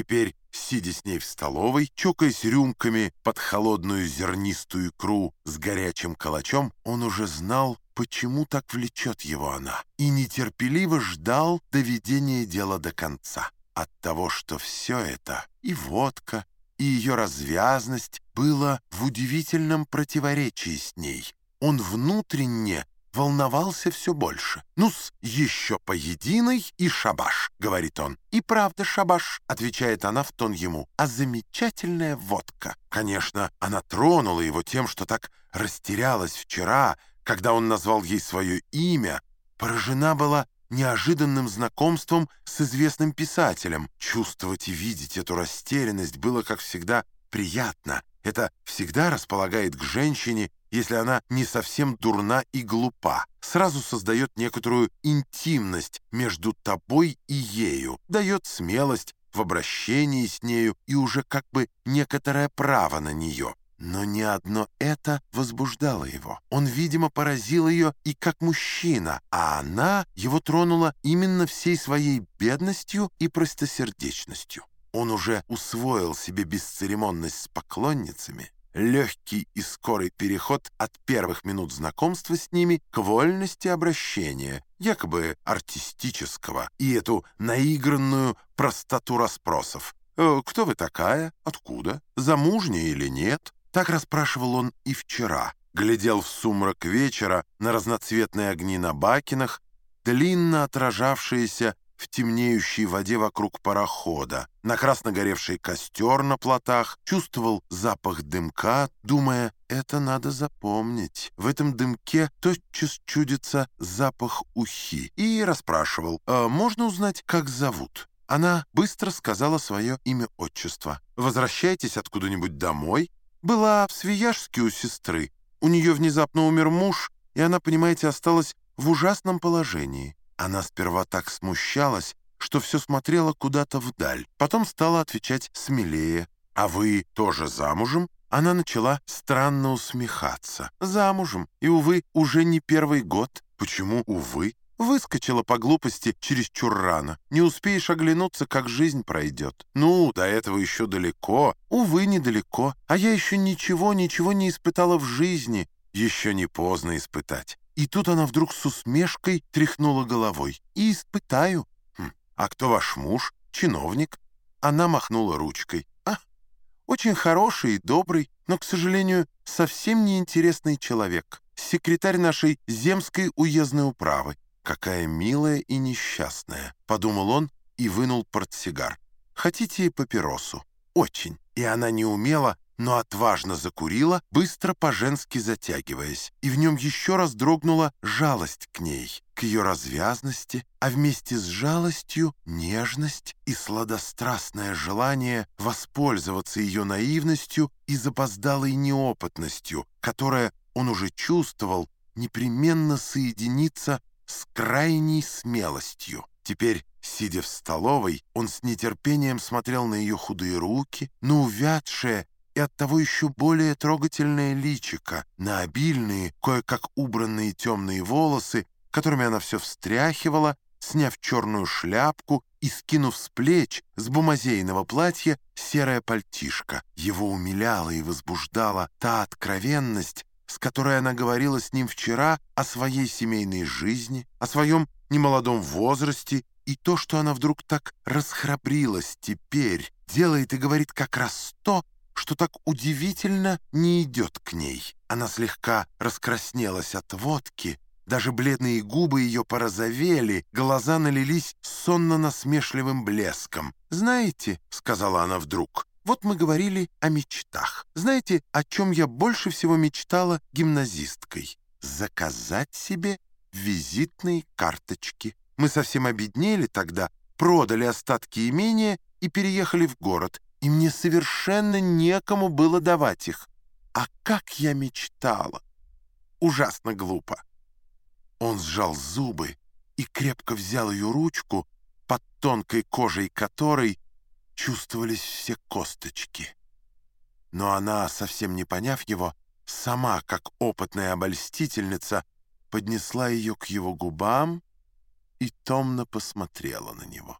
Теперь, сидя с ней в столовой, чокаясь рюмками под холодную зернистую икру с горячим калачом, он уже знал, почему так влечет его она, и нетерпеливо ждал доведения дела до конца. От того, что все это, и водка, и ее развязность, было в удивительном противоречии с ней. Он внутренне волновался все больше. «Ну-с, еще поединой и шабаш», — говорит он. «И правда шабаш», — отвечает она в тон ему. «А замечательная водка». Конечно, она тронула его тем, что так растерялась вчера, когда он назвал ей свое имя. Поражена была неожиданным знакомством с известным писателем. Чувствовать и видеть эту растерянность было, как всегда, приятно. Это всегда располагает к женщине, если она не совсем дурна и глупа. Сразу создает некоторую интимность между тобой и ею, дает смелость в обращении с нею и уже как бы некоторое право на нее. Но не одно это возбуждало его. Он, видимо, поразил ее и как мужчина, а она его тронула именно всей своей бедностью и простосердечностью. Он уже усвоил себе бесцеремонность с поклонницами, легкий и скорый переход от первых минут знакомства с ними к вольности обращения, якобы артистического, и эту наигранную простоту расспросов. «Э, «Кто вы такая? Откуда? Замужняя или нет?» Так расспрашивал он и вчера. Глядел в сумрак вечера на разноцветные огни на бакинах, длинно отражавшиеся в темнеющей воде вокруг парохода, на красно горевший костер на плотах, чувствовал запах дымка, думая, это надо запомнить. В этом дымке тотчас чудится запах ухи. И расспрашивал, а можно узнать, как зовут? Она быстро сказала свое имя-отчество. «Возвращайтесь откуда-нибудь домой». Была в Свияжске у сестры. У нее внезапно умер муж, и она, понимаете, осталась в ужасном положении. Она сперва так смущалась, что все смотрела куда-то вдаль. Потом стала отвечать смелее. «А вы тоже замужем?» Она начала странно усмехаться. «Замужем. И, увы, уже не первый год. Почему, увы?» Выскочила по глупости чересчур рано. Не успеешь оглянуться, как жизнь пройдет. Ну, до этого еще далеко. Увы, недалеко. А я еще ничего, ничего не испытала в жизни. Еще не поздно испытать. И тут она вдруг с усмешкой тряхнула головой. «И испытаю». Хм. «А кто ваш муж? Чиновник?» Она махнула ручкой. «А, очень хороший и добрый, но, к сожалению, совсем неинтересный человек. Секретарь нашей земской уездной управы. Какая милая и несчастная», — подумал он и вынул портсигар. «Хотите папиросу?» «Очень». И она не умела но отважно закурила, быстро по-женски затягиваясь, и в нем еще раз дрогнула жалость к ней, к ее развязности, а вместе с жалостью нежность и сладострастное желание воспользоваться ее наивностью и запоздалой неопытностью, которая, он уже чувствовал, непременно соединится с крайней смелостью. Теперь, сидя в столовой, он с нетерпением смотрел на ее худые руки, на увядшее и оттого еще более трогательное личико, на обильные, кое-как убранные темные волосы, которыми она все встряхивала, сняв черную шляпку и скинув с плеч с бумазейного платья серое пальтишко. Его умиляла и возбуждала та откровенность, с которой она говорила с ним вчера о своей семейной жизни, о своем немолодом возрасте, и то, что она вдруг так расхрабрилась теперь, делает и говорит как раз то, что так удивительно не идет к ней. Она слегка раскраснелась от водки, даже бледные губы ее порозовели, глаза налились сонно-насмешливым блеском. «Знаете», — сказала она вдруг, — «вот мы говорили о мечтах. Знаете, о чем я больше всего мечтала гимназисткой? Заказать себе визитные карточки. Мы совсем обеднели тогда, продали остатки имения и переехали в город и мне совершенно некому было давать их. А как я мечтала! Ужасно глупо. Он сжал зубы и крепко взял ее ручку, под тонкой кожей которой чувствовались все косточки. Но она, совсем не поняв его, сама, как опытная обольстительница, поднесла ее к его губам и томно посмотрела на него.